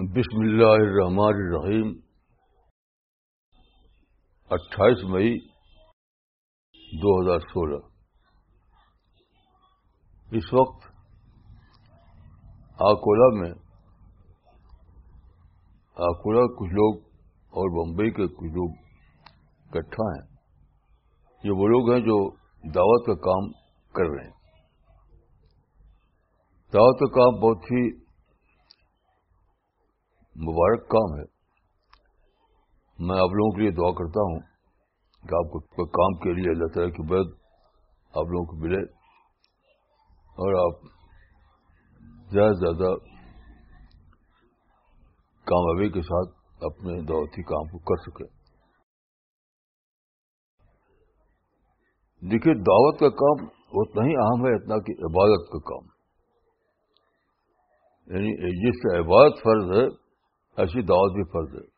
بسم اللہ الرحمن الرحیم۔ اٹھائیس مئی دو ہزار سولہ۔ اس وقت آکولہ میں آکولہ کچھ لوگ اور بمبئی کے کچھ لوگ اکٹھا ہیں۔ یہ وہ لوگ ہیں جو دعوت کا کام کر رہے ہیں۔ دعوت کا کام بہت ہی مبارک کام ہے۔ میں آپ لوگوں کے لیے دعا کرتا ہوں کہ آپ کو کام کے لیے اللہ تعالیٰ کی مدد آپ لوگوں کو ملے اور آپ زیادہ سے زیادہ کامیابی کے ساتھ اپنے دعوتی کام کو کر سکیں۔ دیکھیے، دعوت کا کام اتنا ہی اہم ہے اتنا کہ عبادت کا کام۔ یعنی جس سے عبادت فرض ہے ایسی دعوت بھی فرض ہے۔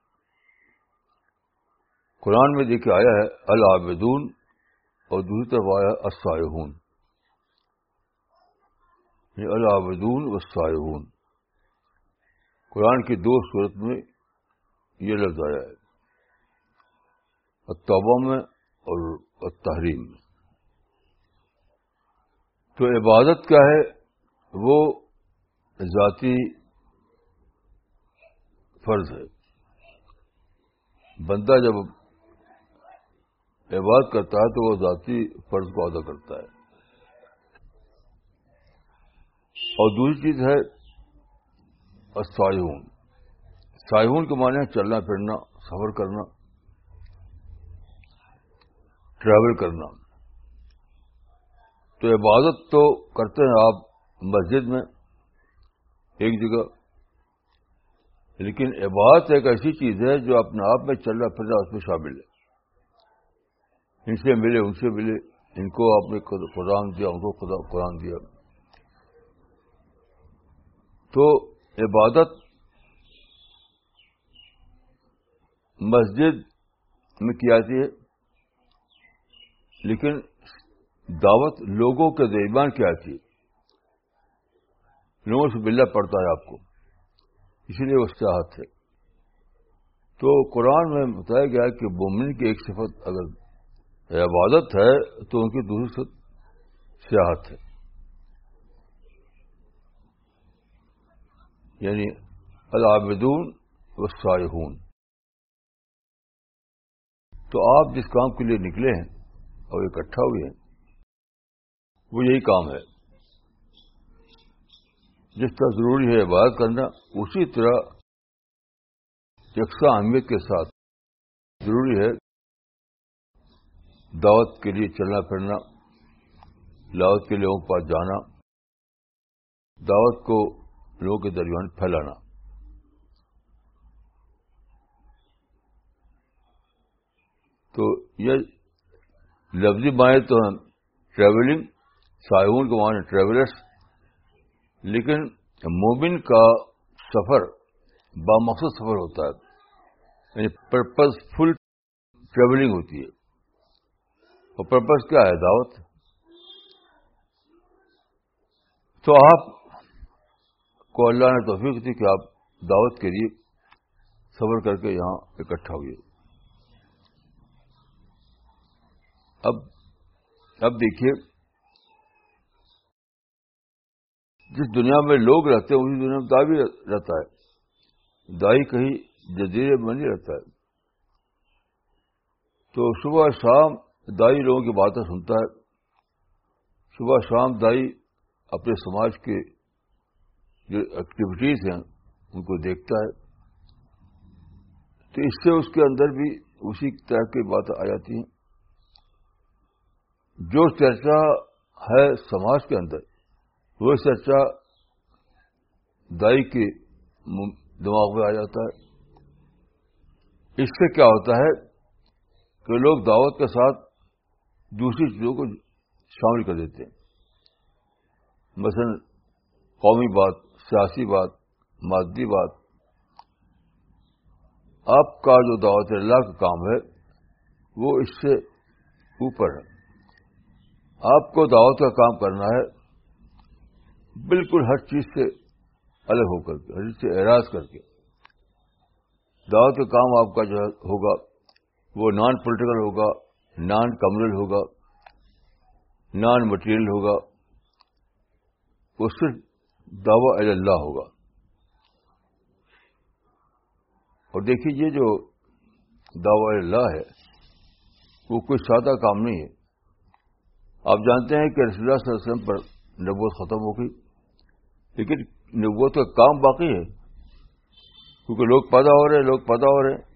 قرآن میں دیکھے آیا ہے، العابدون، اور دوسری طرف آیا السائحون یعنی العابدون والسائحون قرآن کی دو صورت میں یہ لفظ آیا ہے۔ التوبہ میں اور تحریم میں۔ تو عبادت کیا ہے؟ وہ ذاتی فرض ہے۔ بندہ جب عبادت کرتا ہے تو وہ ذاتی فرض کو ادا کرتا ہے۔ اور دوسری چیز ہے سائہون سائہون کے معنی چلنا، پھرنا، سفر کرنا ٹریول کرنا۔ تو عبادت تو کرتے ہیں آپ مسجد میں، ایک جگہ لیکن عبادت ایک ایسی چیز ہے جو اپنے آپ میں چل رہا پھر اس میں شامل ہے۔ ان سے ملے، ان سے ملے، ان کو آپ نے قرآن دیا، ان کو خدا قرآن دیا۔ تو عبادت مسجد میں کی جاتی ہے، لیکن دعوت لوگوں کے درمیان کی آتی ہے۔ لوگوں سے ملنا پڑتا ہے آپ کو۔ اسی لیے وہ سیاحت ہے تو قرآن میں بتایا گیا کہ مومن کی ایک صفت اگر عبادت ہے تو ان کی دوسری صفت سیاحت ہے۔ یعنی العابدون و سائحون تو آپ جس کام کے لیے نکلے ہیں اور اکٹھا ہوئے ہیں، وہ یہی کام ہے۔ جس طرح ضروری ہے عبادت کرنا، اسی طرح یکساں اہمیت کے ساتھ ضروری ہے دعوت کے لیے چلنا پھرنا دعوت کے لوگوں کے پاس جانا، دعوت کو لوگوں کے درمیان پھیلانا۔ تو یہ لفظی معنی تو ہیں ٹریولنگ سائون کے معنی ٹریولرس لیکن مومن کا سفر بامقصد سفر ہوتا ہے یعنی پرپز فل ٹریولنگ ہوتی ہے۔ اور پرپز کیا ہے؟ دعوت۔ تو آپ کو اللہ نے توفیق تھی کہ آپ دعوت کے لیے سفر کر کے یہاں اکٹھا ہوئے۔ اب اب دیکھیے جس دنیا میں لوگ رہتے ہیں، اسی دنیا میں دائی بھی رہتا ہے۔ دائی کہیں جزیرے میں نہیں رہتا ہے۔ تو صبح شام دائی لوگوں کی باتیں سنتا ہے۔ صبح شام دائی اپنے سماج کے جو ایکٹیویٹیز ہیں، ان کو دیکھتا ہے۔ تو اس سے اس کے اندر بھی اسی طرح کی باتیں آ جاتی ہیں۔ جو چرچا ہے سماج کے اندر وہ چرچا اچھا دائی کے دماغ میں آ جاتا ہے۔ اس سے کیا ہوتا ہے کہ لوگ دعوت کے ساتھ دوسری چیزوں کو شامل کر دیتے ہیں۔ مثلا قومی بات، سیاسی بات، مادی بات۔ آپ کا جو دعوت اللہ کا کام ہے، وہ اس سے اوپر ہے۔ آپ کو دعوت کا کام کرنا ہے بالکل ہر چیز سے الگ ہو کر کے، ہر چیز سے اعراض کر کے۔ دعوت کا کام آپ کا جو ہے ہوگا، وہ نان پولیٹیکل ہوگا نان کمرل ہوگا نان مٹیریل ہوگا۔ وہ صرف دعوی اللہ ہوگا۔ اور دیکھیے یہ جو دعوی اللہ ہے، وہ کوئی سادہ کام نہیں ہے۔ آپ جانتے ہیں کہ رسول اللہ صلی اللہ علیہ وسلم پر نبوت ختم ہو گئی۔ لیکن نبوت کا کام باقی ہے۔ کیونکہ لوگ پیدا ہو رہے ہیں، لوگ پیدا ہو رہے ہیں۔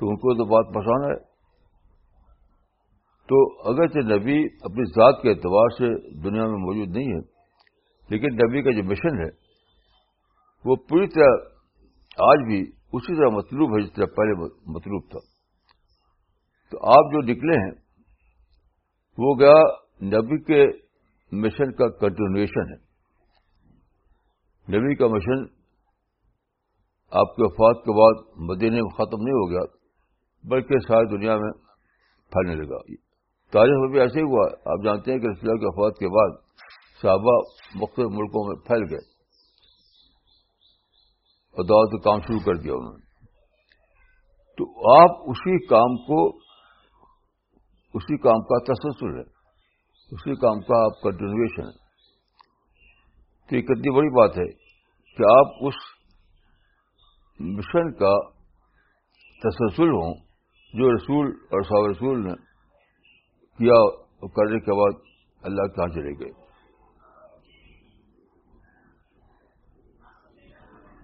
تو ان کو تو بات پسند ہے۔ تو اگرچہ نبی اپنی ذات کے اعتبار سے دنیا میں موجود نہیں ہے، لیکن نبی کا جو مشن ہے، وہ پوری طرح آج بھی اسی طرح مطلوب ہے جس طرح پہلے مطلوب تھا۔ تو آپ جو نکلے ہیں، وہ گیا نبی کے مشن کا کنٹینویشن ہے۔ نبی کا مشن آپ کے وفات کے بعد مدینے میں ختم نہیں ہو گیا، بلکہ ساری دنیا میں پھیلنے لگا۔ تاریخ میں بھی ایسے ہی ہوا۔ آپ جانتے ہیں کہ رسول کے وفات کے بعد صحابہ مختلف ملکوں میں پھیل گئے۔ اور دعوت کا کام شروع کر دیا انہوں نے۔ تو آپ اسی کام کو، اسی کام کا تسلسل ہے۔ اسی کام کا آپ کنٹینویشن ہے۔ تو یہ کتنی بڑی بات ہے کہ آپ اس مشن کا تسلسل ہوں جو رسول اور صحابہ رسول نے کیا کرنے کے بعد اللہ کہاں چلے گئے۔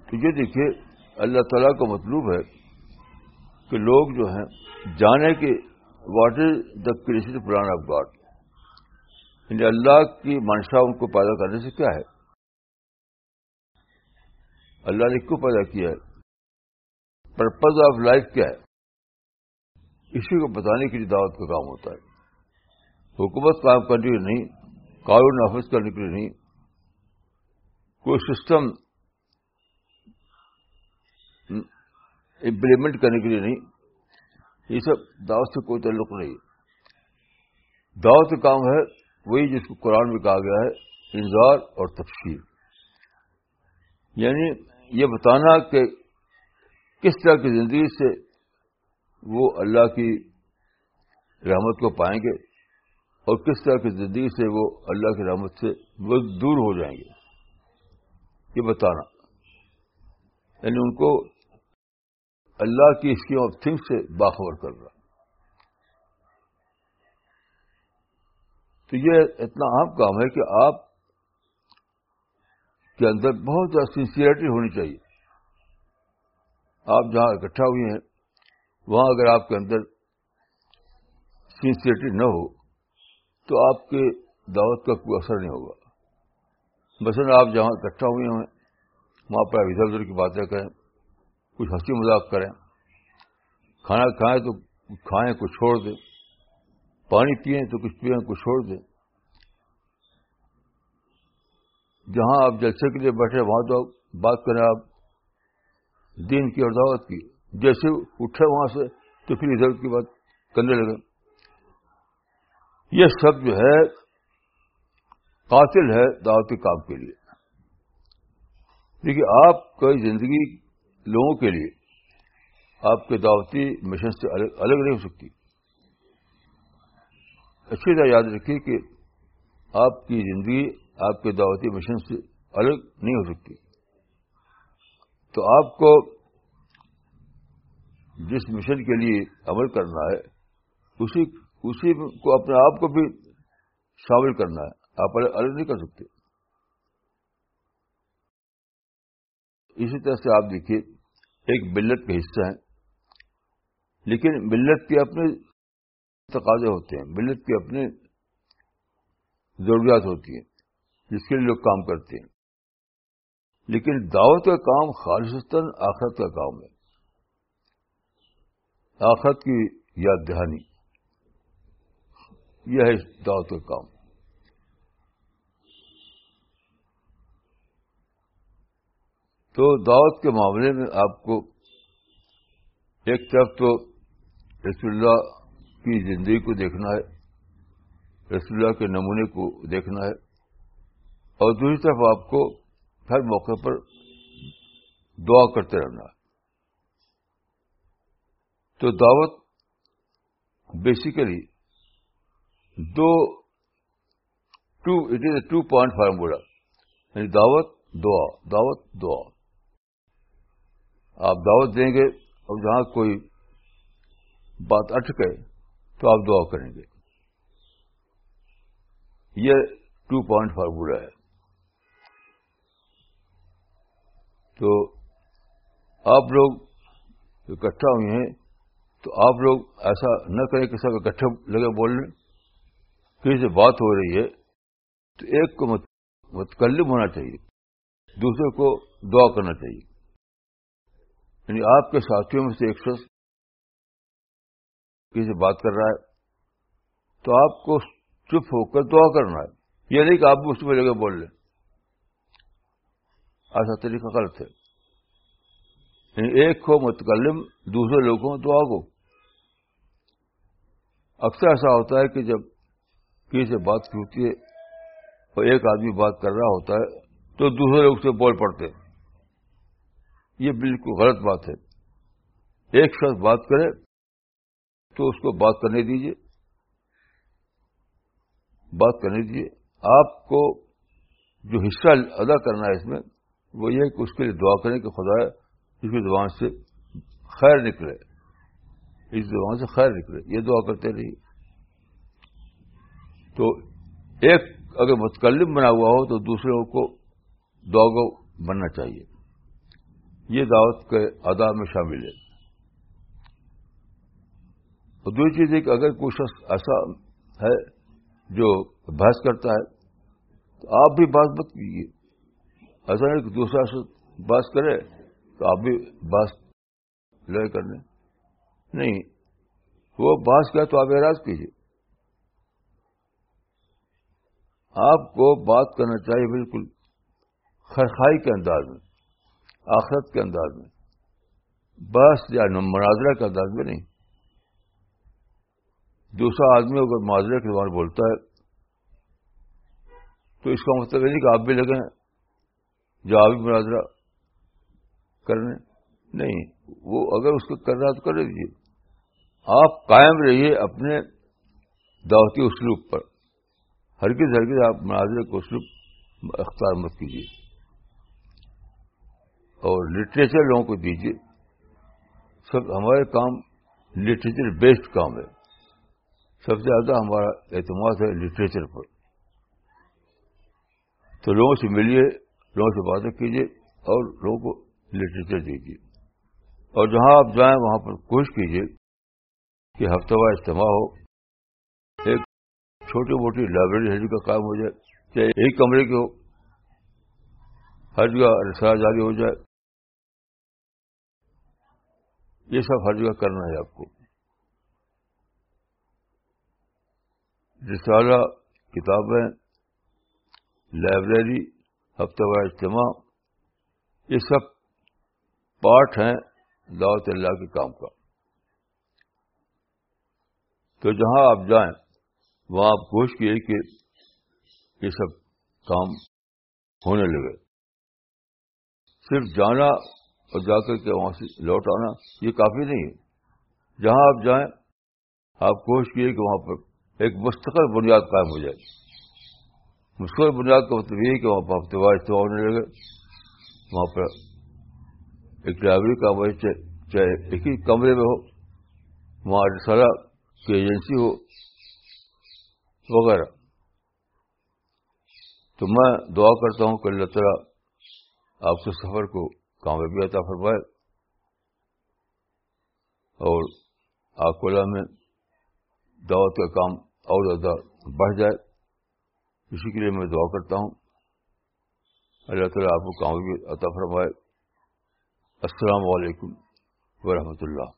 تو یہ دیکھیے، اللہ تعالیٰ کا مطلوب ہے کہ لوگ جو ہیں، جانے کے what is the creation plan of God یعنی اللہ کی منشا ان کو پیدا کرنے سے کیا ہے؟ اللہ نے کیوں پیدا کیا ہے؟ پرپز آف لائف کیا ہے؟ اسی کو بتانے کے لیے دعوت کا کام ہوتا ہے۔ حکومت کام کرنے کے لیے نہیں، قانون نافذ کرنے کے لیے نہیں۔ کوئی سسٹم امپلیمنٹ کرنے کے لیے نہیں۔ یہ سب دعوت سے کوئی تعلق نہیں۔ دعوت کا کام ہے وہی جس کو قرآن میں کہا گیا ہے انضار اور تفصیل یعنی یہ بتانا کہ کس طرح کی زندگی سے وہ اللہ کی رحمت کو پائیں گے اور کس طرح کی زندگی سے وہ اللہ کی رحمت سے بہت دور ہو جائیں گے؟ یہ بتانا۔ یعنی ان کو اللہ کی اسکیم آف تھنگ سے باخبر کر رہا تو یہ اتنا عام کام ہے کہ آپ کے اندر بہت زیادہ سنسیئرٹی ہونی چاہیے۔ آپ جہاں اکٹھا ہوئے ہیں، وہاں اگر آپ کے اندر سنسیئرٹی نہ ہو، تو آپ کے دعوت کا کوئی اثر نہیں ہوگا۔ مثلاً آپ جہاں اکٹھا ہوئے ہیں، وہاں پر ادھر ادھر کی باتیں کریں، کچھ ہنسی مذاق کریں۔ کھانا کھائیں تو کھائیں، کچھ چھوڑ دیں۔ پانی پئیں تو کچھ پئیں، کچھ چھوڑ دیں۔ جہاں آپ جلسے کے لیے بیٹھے، وہاں تو بات کریں آپ، دین کی اور دعوت کی، جیسے اٹھے وہاں سے تو پھر ادھر کی بات کرنے لگے۔ یہ سب جو ہے قاتل ہے دعوتی کام کے لیے۔ دیکھیے، آپ کی زندگی لوگوں کے لیے، آپ کے دعوتی مشن سے الگ الگ نہیں ہو سکتی۔ اچھی طرح یاد رکھیے کہ آپ کی زندگی آپ کے دعوتی مشن سے الگ نہیں ہو سکتی۔ تو آپ کو جس مشن کے لیے عمل کرنا ہے، اسی اسی کو اپنے آپ کو بھی شامل کرنا ہے۔ آپ الگ نہیں کر سکتے۔ اسی طرح سے آپ دیکھیے، ایک ملت کا حصہ ہے لیکن ملت کے اپنے تقاضے ہوتے ہیں، ملت کے اپنے ضروریات ہوتی ہیں۔ جس کے لیے لوگ کام کرتے ہیں۔ لیکن دعوت کا کام خالصتاً آخرت کا کام ہے۔ آخرت کی یاد دہانی۔ یہ ہے دعوت کا کام۔ تو دعوت کے معاملے میں آپ کو ایک طرف تو رسول اللہ کی زندگی کو دیکھنا ہے، رسول اللہ کے نمونے کو دیکھنا ہے۔ اور دوسری طرف آپ کو ہر موقع پر دعا کرتے رہنا تو دعوت basically do two it is a two point formula یعنی دعوت، دعا دعوت، دعا۔ آپ دعوت دیں گے اور جہاں کوئی بات اٹکے تو آپ دعا کریں گے۔ یہ ٹو پوائنٹ فارمولا ہے۔ تو آپ لوگ اکٹھا ہوئے ہیں، تو آپ لوگ ایسا نہ کریں کہ سب اکٹھے لگے بولنے۔ کسی سے بات ہو رہی ہے، تو ایک کو متکلم ہونا چاہیے، دوسرے کو دعا کرنا چاہیے۔ یعنی آپ کے ساتھیوں میں سے ایک شخص کسی سے بات کر رہا ہے، تو آپ کو چپ ہو کر دعا کرنا ہے۔ یہ نہیں کہ آپ اس میں لگے بول لیں ایسا طریقہ غلط ہے یعنی ایک کو متکلم، دوسرے لوگوں دعا کو۔ اکثر ایسا ہوتا ہے کہ جب کسی سے بات کی ہوتی ہے اور ایک آدمی بات کر رہا ہوتا ہے تو دوسرے لوگ سے بول پڑتے یہ بالکل غلط بات ہے۔ ایک شخص بات کرے تو اس کو بات کرنے دیجیے بات کرنے دیجیے آپ کو جو حصہ ادا کرنا ہے اس میں وہ یہ کہ اس کے لیے دعا کریں کہ خدا اس کی زبان سے خیر نکلے۔ اس زبان سے خیر نکلے۔ یہ دعا کرتے رہیے۔ تو ایک اگر متکلم بنا ہوا ہو تو دوسروں کو دعا کو بننا چاہیے۔ یہ دعوت کے ادا میں شامل ہے۔ اور دوسری چیز ہے کہ اگر کوئی شخص ایسا ہے جو بحث کرتا ہے، تو آپ بھی بات مت کیجیے ایسا نہیں کہ دوسرا شخص بحث کرے تو آپ بھی بحث لڑے کرنے نہیں، وہ بحث کیا تو آپ اعراض کیجیے۔ آپ کو بات کرنا چاہیے بالکل خرخائی کے انداز میں، آخرت کے انداز میں۔ بس یا مناظرہ کے انداز میں نہیں۔ دوسرا آدمی اگر معاذرے کے بارے بولتا ہے تو اس کا مطلب یہ نہیں کہ آپ بھی لگیں جو آپ مناظرہ کرنے نہیں، وہ اگر اس کو کر رہا تو کر دیجیے۔ آپ قائم رہیے اپنے دعوتی اسلوب پر۔ ہرگز ہرگز آپ مناظرے کو صرف اختیار مت کیجیے۔ اور لٹریچر لوگوں کو دیجیے۔ سب، ہمارے کام لٹریچر بیسڈ کام ہے۔ سب سے زیادہ ہمارا اعتماد ہے لٹریچر پر۔ تو لوگوں سے ملیے۔ لوگوں سے باتیں کیجیے اور لوگوں کو لٹریچر دیجیے۔ اور جہاں آپ جائیں وہاں پر کوشش کیجیے کہ ہفتہ وار اجتماع ہو، ایک چھوٹی موٹی لائبریری ہر جگہ کام ہو جائے، چاہے ایک کمرے کے ہو، ہر جگہ رسالہ جاری ہو جائے۔ یہ سب ہر جگہ کرنا ہے آپ کو۔ رسالہ کتابیں لائبریری ہفتہ وار اجتماع، یہ سب پارٹ ہیں دعوت اللہ کے کام کا۔ تو جہاں آپ جائیں، وہاں آپ کوشش کیے کہ یہ سب کام ہونے لگے۔ صرف جانا اور جا کر کے وہاں سے لوٹ آنا، یہ کافی نہیں ہے۔ جہاں آپ جائیں، آپ کوشش کیے کہ وہاں پر ایک مستقل بنیاد قائم ہو جائے۔ مستقل بنیاد کا مطلب یہ کہ وہاں پر ہفتے وار استعمال ہونے لگے۔ وہاں پر ایک ڈرائیوری کا وجہ چاہے ایک ہی کمرے میں ہو، وہاں رسالہ کی ایجنسی ہو، وغیرہ۔ تو میں دعا کرتا ہوں کہ اللہ تعالیٰ آپ کے سفر کو کامیابی عطا فرمائے اور آپ کو میں دعوت کا کام اور زیادہ بڑھ جائے۔ اسی کے لیے میں دعا کرتا ہوں۔ اللہ تعالیٰ آپ کو کامیابی عطا فرمائے۔ السلام علیکم ورحمۃ اللہ۔